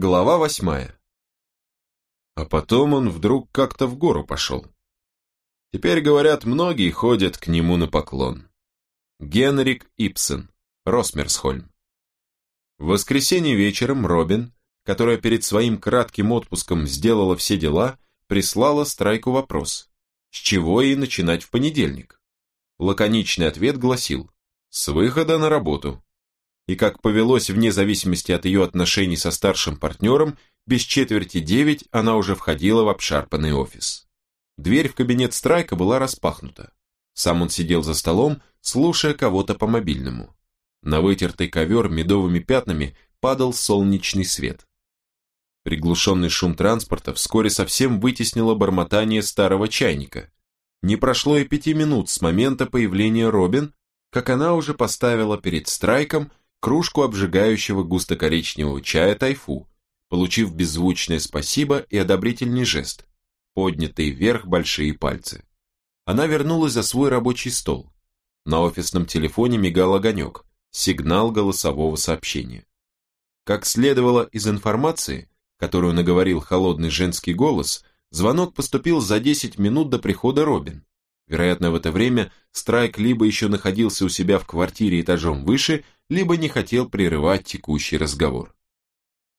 Глава восьмая. А потом он вдруг как-то в гору пошел. Теперь, говорят, многие ходят к нему на поклон. Генрик Ипсен, Росмерсхольм. В воскресенье вечером Робин, которая перед своим кратким отпуском сделала все дела, прислала Страйку вопрос, с чего ей начинать в понедельник. Лаконичный ответ гласил «С выхода на работу». И как повелось вне зависимости от ее отношений со старшим партнером, без четверти девять она уже входила в обшарпанный офис. Дверь в кабинет Страйка была распахнута. Сам он сидел за столом, слушая кого-то по мобильному. На вытертый ковер медовыми пятнами падал солнечный свет. Приглушенный шум транспорта вскоре совсем вытеснило бормотание старого чайника. Не прошло и пяти минут с момента появления Робин, как она уже поставила перед страйком кружку обжигающего густо-коричневого чая тайфу, получив беззвучное спасибо и одобрительный жест, поднятые вверх большие пальцы. Она вернулась за свой рабочий стол. На офисном телефоне мигал огонек, сигнал голосового сообщения. Как следовало из информации, которую наговорил холодный женский голос, звонок поступил за 10 минут до прихода Робин. Вероятно, в это время Страйк либо еще находился у себя в квартире этажом выше, либо не хотел прерывать текущий разговор.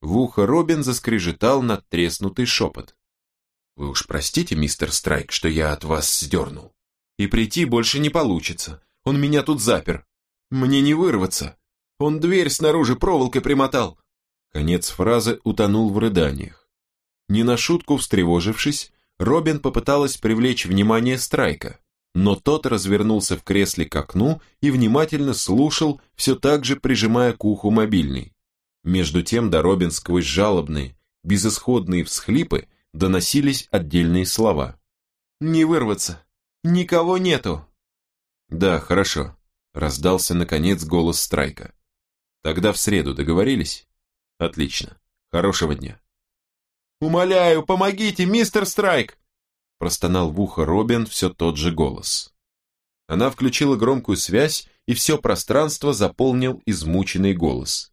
В ухо Робин заскрежетал надтреснутый шепот. «Вы уж простите, мистер Страйк, что я от вас сдернул. И прийти больше не получится. Он меня тут запер. Мне не вырваться. Он дверь снаружи проволокой примотал. Конец фразы утонул в рыданиях. Не на шутку встревожившись, Робин попыталась привлечь внимание Страйка, но тот развернулся в кресле к окну и внимательно слушал, все так же прижимая к уху мобильный. Между тем до Робин сквозь жалобные, безысходные всхлипы доносились отдельные слова. «Не вырваться! Никого нету!» «Да, хорошо», — раздался наконец голос Страйка. «Тогда в среду договорились?» Отлично. Хорошего дня. «Умоляю, помогите, мистер Страйк!» Простонал в ухо Робин все тот же голос. Она включила громкую связь, и все пространство заполнил измученный голос.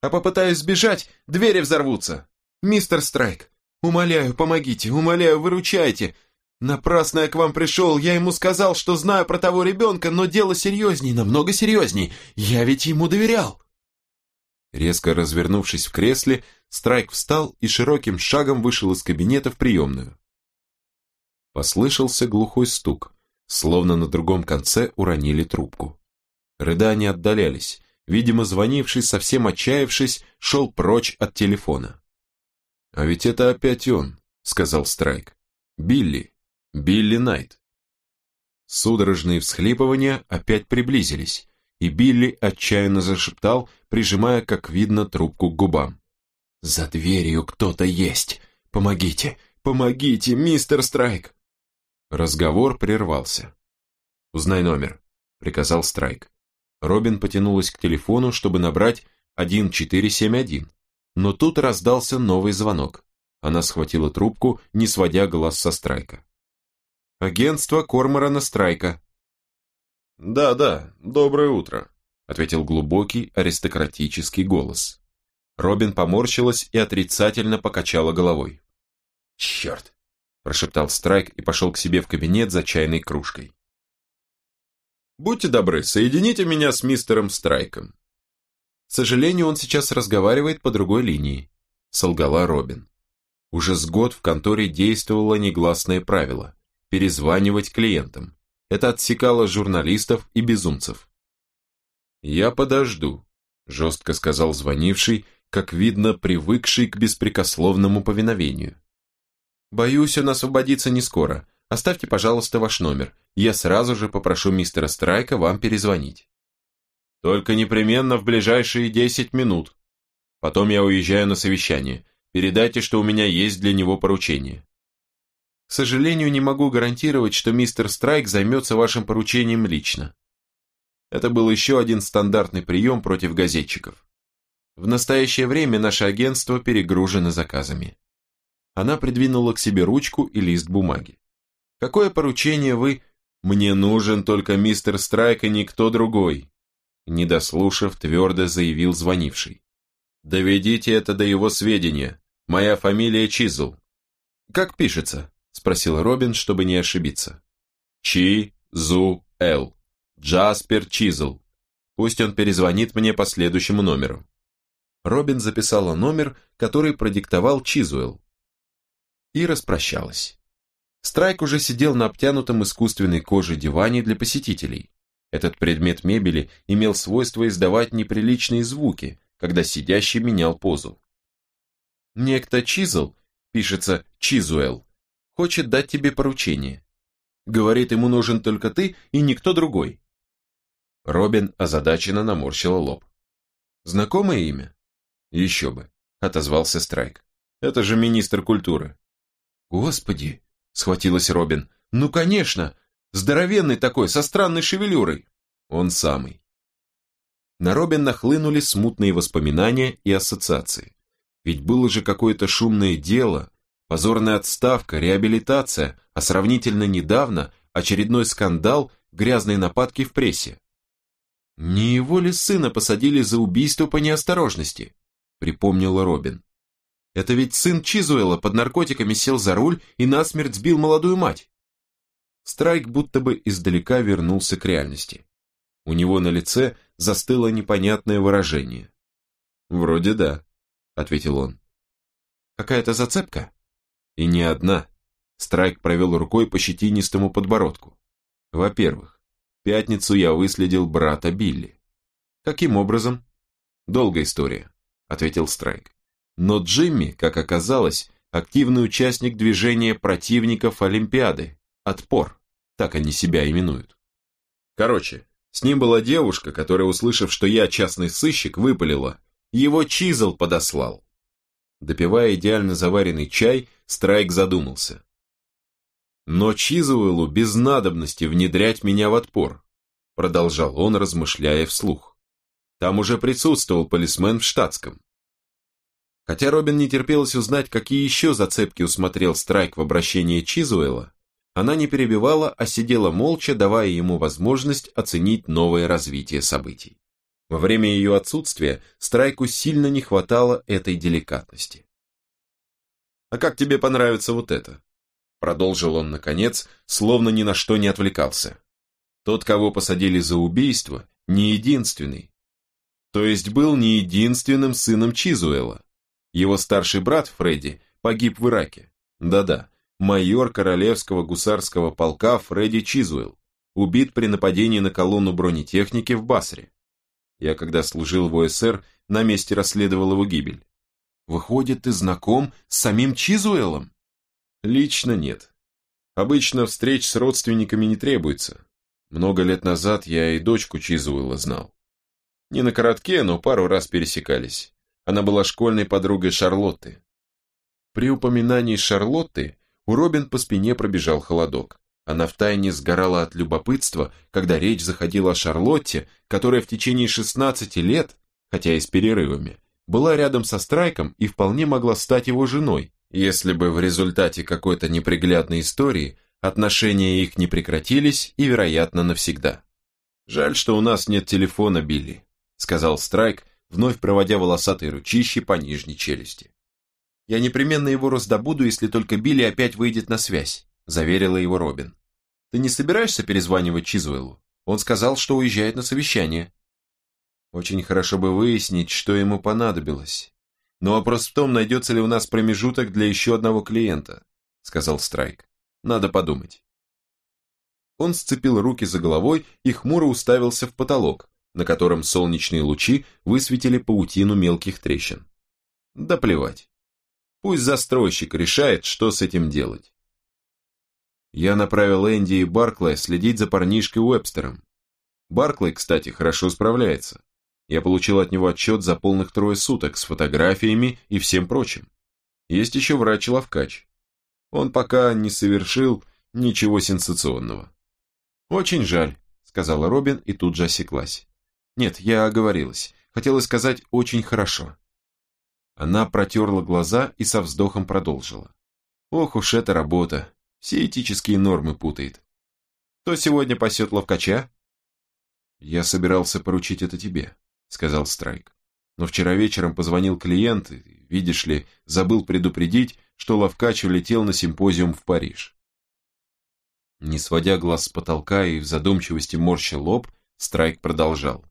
«А попытаюсь сбежать, двери взорвутся! Мистер Страйк, умоляю, помогите, умоляю, выручайте! Напрасно я к вам пришел, я ему сказал, что знаю про того ребенка, но дело серьезней, намного серьезней, я ведь ему доверял!» Резко развернувшись в кресле, Страйк встал и широким шагом вышел из кабинета в приемную. Послышался глухой стук, словно на другом конце уронили трубку. Рыдания отдалялись, видимо, звонивший, совсем отчаявшись, шел прочь от телефона. «А ведь это опять он», — сказал Страйк. «Билли, Билли Найт». Судорожные всхлипывания опять приблизились, и Билли отчаянно зашептал, прижимая, как видно, трубку к губам. «За дверью кто-то есть! Помогите! Помогите, мистер Страйк!» Разговор прервался. «Узнай номер», — приказал Страйк. Робин потянулась к телефону, чтобы набрать 1471, но тут раздался новый звонок. Она схватила трубку, не сводя глаз со Страйка. «Агентство Корморана Страйка», «Да, да, доброе утро», — ответил глубокий аристократический голос. Робин поморщилась и отрицательно покачала головой. «Черт!» – прошептал Страйк и пошел к себе в кабинет за чайной кружкой. «Будьте добры, соедините меня с мистером Страйком». «К сожалению, он сейчас разговаривает по другой линии», – солгала Робин. Уже с год в конторе действовало негласное правило – перезванивать клиентам. Это отсекало журналистов и безумцев. «Я подожду», – жестко сказал звонивший, как видно, привыкший к беспрекословному повиновению. «Боюсь, он освободится не скоро. Оставьте, пожалуйста, ваш номер. Я сразу же попрошу мистера Страйка вам перезвонить». «Только непременно в ближайшие десять минут. Потом я уезжаю на совещание. Передайте, что у меня есть для него поручение. К сожалению, не могу гарантировать, что мистер Страйк займется вашим поручением лично. Это был еще один стандартный прием против газетчиков. В настоящее время наше агентство перегружено заказами. Она придвинула к себе ручку и лист бумаги. Какое поручение вы... Мне нужен только мистер Страйк и никто другой. Не дослушав, твердо заявил звонивший. Доведите это до его сведения. Моя фамилия Чизл. Как пишется? Спросил Робин, чтобы не ошибиться. Чи-Зу-Эл. Джаспер Чизл. Пусть он перезвонит мне по следующему номеру. Робин записала номер, который продиктовал Чизуэлл. И распрощалась. Страйк уже сидел на обтянутом искусственной кожей диване для посетителей. Этот предмет мебели имел свойство издавать неприличные звуки, когда сидящий менял позу. Некто Чизл, пишется Чизуэлл, хочет дать тебе поручение. Говорит, ему нужен только ты и никто другой. Робин озадаченно наморщила лоб. Знакомое имя? Еще бы, отозвался Страйк. Это же министр культуры. Господи, схватилась Робин. Ну, конечно, здоровенный такой, со странной шевелюрой. Он самый. На Робин нахлынули смутные воспоминания и ассоциации. Ведь было же какое-то шумное дело, позорная отставка, реабилитация, а сравнительно недавно очередной скандал, грязные нападки в прессе. «Не его ли сына посадили за убийство по неосторожности?» припомнила Робин. «Это ведь сын Чизуэла под наркотиками сел за руль и насмерть сбил молодую мать». Страйк будто бы издалека вернулся к реальности. У него на лице застыло непонятное выражение. «Вроде да», — ответил он. «Какая-то зацепка?» «И не одна». Страйк провел рукой по щетинистому подбородку. «Во-первых, пятницу я выследил брата Билли. Каким образом? Долгая история, ответил Страйк. Но Джимми, как оказалось, активный участник движения противников Олимпиады. Отпор, так они себя именуют. Короче, с ним была девушка, которая, услышав, что я частный сыщик, выпалила. Его Чизл подослал. Допивая идеально заваренный чай, Страйк задумался. Но Чизуэлу без надобности внедрять меня в отпор, продолжал он, размышляя вслух. Там уже присутствовал полисмен в штатском. Хотя Робин не терпелось узнать, какие еще зацепки усмотрел Страйк в обращении Чизуэла, она не перебивала, а сидела молча, давая ему возможность оценить новое развитие событий. Во время ее отсутствия Страйку сильно не хватало этой деликатности. «А как тебе понравится вот это?» Продолжил он наконец, словно ни на что не отвлекался. Тот, кого посадили за убийство, не единственный. То есть был не единственным сыном Чизуэла. Его старший брат Фредди погиб в Ираке. Да-да, майор Королевского гусарского полка Фредди Чизуэлл, убит при нападении на колонну бронетехники в Басре. Я, когда служил в ОСР, на месте расследовал его гибель. Выходит, ты знаком с самим Чизуэлом? Лично нет. Обычно встреч с родственниками не требуется. Много лет назад я и дочку Чизуэлла знал. Не на коротке, но пару раз пересекались. Она была школьной подругой Шарлотты. При упоминании Шарлотты у Робин по спине пробежал холодок. Она втайне сгорала от любопытства, когда речь заходила о Шарлотте, которая в течение 16 лет, хотя и с перерывами, была рядом со Страйком и вполне могла стать его женой, если бы в результате какой-то неприглядной истории отношения их не прекратились и, вероятно, навсегда. «Жаль, что у нас нет телефона, Билли», — сказал Страйк, вновь проводя волосатые ручищи по нижней челюсти. «Я непременно его раздобуду, если только Билли опять выйдет на связь», — заверила его Робин. «Ты не собираешься перезванивать Чизуэлу? Он сказал, что уезжает на совещание». Очень хорошо бы выяснить, что ему понадобилось. Но вопрос в том, найдется ли у нас промежуток для еще одного клиента, сказал Страйк. Надо подумать. Он сцепил руки за головой и хмуро уставился в потолок, на котором солнечные лучи высветили паутину мелких трещин. Да плевать. Пусть застройщик решает, что с этим делать. Я направил Энди и Барклая следить за парнишкой Уэбстером. Барклай, кстати, хорошо справляется. Я получил от него отчет за полных трое суток с фотографиями и всем прочим. Есть еще врач-ловкач. Он пока не совершил ничего сенсационного. «Очень жаль», — сказала Робин и тут же осеклась. «Нет, я оговорилась. Хотела сказать «очень хорошо». Она протерла глаза и со вздохом продолжила. «Ох уж эта работа. Все этические нормы путает. Кто сегодня пасет ловкача?» «Я собирался поручить это тебе», сказал Страйк. Но вчера вечером позвонил клиент, и, видишь ли, забыл предупредить, что Лавкач улетел на симпозиум в Париж. Не сводя глаз с потолка и в задумчивости морща лоб, Страйк продолжал.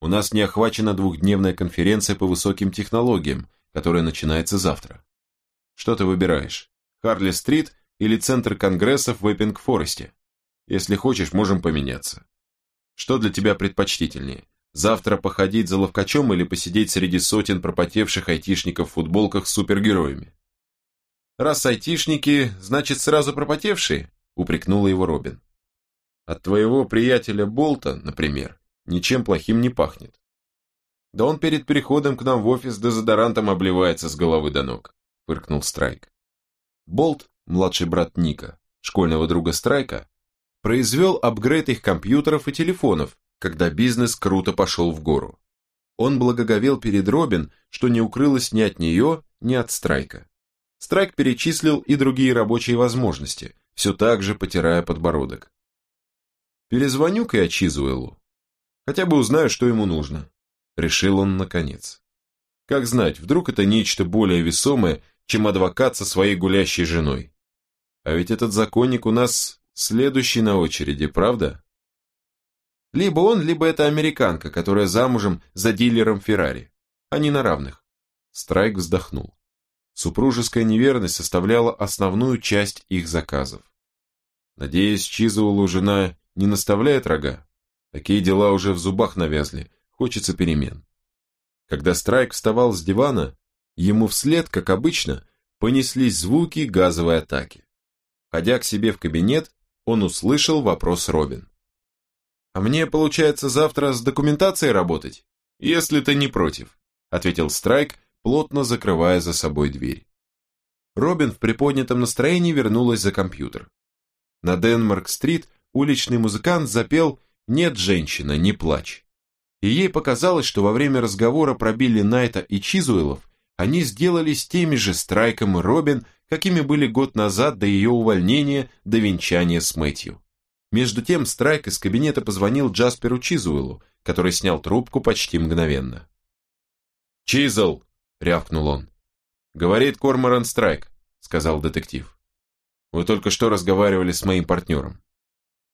У нас не охвачена двухдневная конференция по высоким технологиям, которая начинается завтра. Что ты выбираешь? Харли-стрит или центр конгрессов в Эппинг-Форесте? Если хочешь, можем поменяться. Что для тебя предпочтительнее? Завтра походить за ловкачом или посидеть среди сотен пропотевших айтишников в футболках с супергероями? Раз айтишники, значит сразу пропотевшие, упрекнула его Робин. От твоего приятеля Болта, например, ничем плохим не пахнет. Да он перед переходом к нам в офис дезодорантом обливается с головы до ног, фыркнул Страйк. Болт, младший брат Ника, школьного друга Страйка, произвел апгрейд их компьютеров и телефонов, когда бизнес круто пошел в гору. Он благоговел перед Робин, что не укрылось ни от нее, ни от Страйка. Страйк перечислил и другие рабочие возможности, все так же потирая подбородок. «Перезвоню-ка я Чизуэлу. Хотя бы узнаю, что ему нужно», — решил он наконец. Как знать, вдруг это нечто более весомое, чем адвокат со своей гулящей женой. А ведь этот законник у нас следующий на очереди, правда? Либо он, либо это американка, которая замужем за дилером Феррари. Они на равных. Страйк вздохнул. Супружеская неверность составляла основную часть их заказов. Надеюсь, Чизуэлу жена не наставляет рога? Такие дела уже в зубах навязли, хочется перемен. Когда Страйк вставал с дивана, ему вслед, как обычно, понеслись звуки газовой атаки. Ходя к себе в кабинет, он услышал вопрос Робин. «А мне, получается, завтра с документацией работать?» «Если ты не против», — ответил Страйк, плотно закрывая за собой дверь. Робин в приподнятом настроении вернулась за компьютер. На Денмарк-стрит уличный музыкант запел «Нет, женщина, не плачь». И ей показалось, что во время разговора про Билли Найта и Чизуэлов они сделались теми же Страйком и Робин, какими были год назад до ее увольнения, до венчания с Мэтью. Между тем Страйк из кабинета позвонил Джасперу Чизуэлу, который снял трубку почти мгновенно. «Чизл!» — рявкнул он. «Говорит Корморан Страйк», — сказал детектив. «Вы только что разговаривали с моим партнером».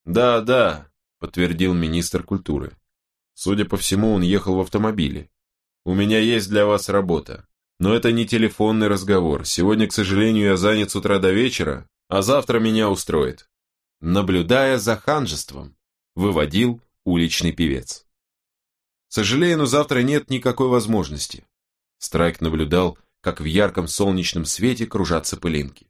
«Да, да», — подтвердил министр культуры. «Судя по всему, он ехал в автомобиле. У меня есть для вас работа. Но это не телефонный разговор. Сегодня, к сожалению, я занят с утра до вечера, а завтра меня устроит. Наблюдая за ханжеством, выводил уличный певец. Сожалею, но завтра нет никакой возможности. Страйк наблюдал, как в ярком солнечном свете кружатся пылинки.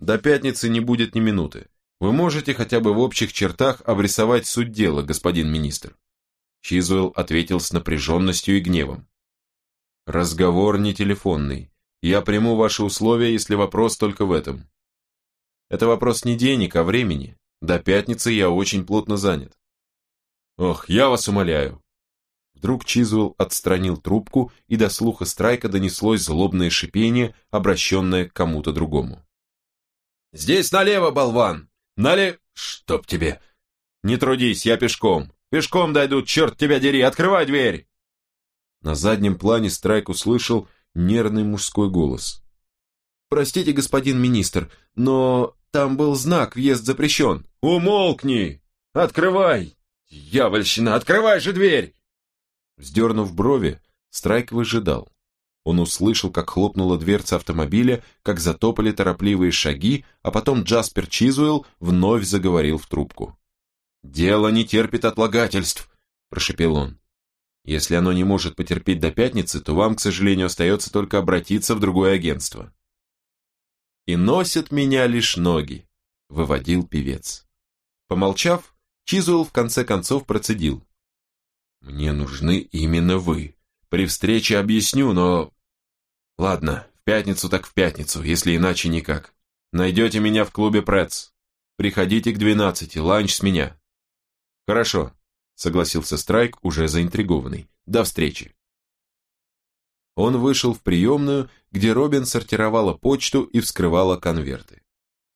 До пятницы не будет ни минуты. Вы можете хотя бы в общих чертах обрисовать суть дела, господин министр. Чизуэлл ответил с напряженностью и гневом. Разговор не телефонный. Я приму ваши условия, если вопрос только в этом. Это вопрос не денег, а времени. До пятницы я очень плотно занят. Ох, я вас умоляю. Вдруг Чизуэлл отстранил трубку, и до слуха Страйка донеслось злобное шипение, обращенное к кому-то другому. «Здесь налево, болван! Нале... Чтоб тебе! Не трудись, я пешком! Пешком дойду, черт тебя дери! Открывай дверь!» На заднем плане Страйк услышал нервный мужской голос. «Простите, господин министр, но там был знак «Въезд запрещен». «Умолкни! Открывай! Дьявольщина, открывай же дверь!» Вздернув брови, Страйк выжидал. Он услышал, как хлопнула дверца автомобиля, как затопали торопливые шаги, а потом Джаспер Чизуэлл вновь заговорил в трубку. «Дело не терпит отлагательств», – прошепел он. Если оно не может потерпеть до пятницы, то вам, к сожалению, остается только обратиться в другое агентство. «И носят меня лишь ноги», — выводил певец. Помолчав, Чизуэлл в конце концов процедил. «Мне нужны именно вы. При встрече объясню, но...» «Ладно, в пятницу так в пятницу, если иначе никак. Найдете меня в клубе Прэтс. Приходите к двенадцати, ланч с меня». «Хорошо», согласился Страйк, уже заинтригованный. До встречи. Он вышел в приемную, где Робин сортировала почту и вскрывала конверты.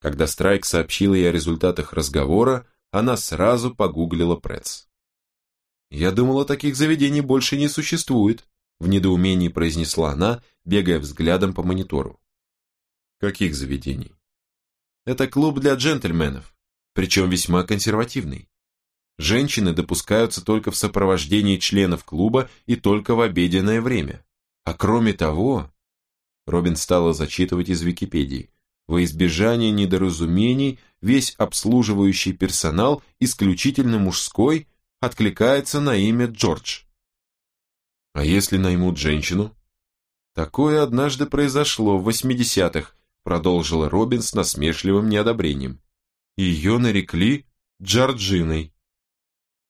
Когда Страйк сообщил ей о результатах разговора, она сразу погуглила Пресс. «Я думала, таких заведений больше не существует», в недоумении произнесла она, бегая взглядом по монитору. Каких заведений? Это клуб для джентльменов, причем весьма консервативный. Женщины допускаются только в сопровождении членов клуба и только в обеденное время. А кроме того, Робин стала зачитывать из Википедии, во избежание недоразумений весь обслуживающий персонал, исключительно мужской, откликается на имя Джордж. А если наймут женщину? Такое однажды произошло в 80-х, продолжила Робин с насмешливым неодобрением. Ее нарекли Джорджиной.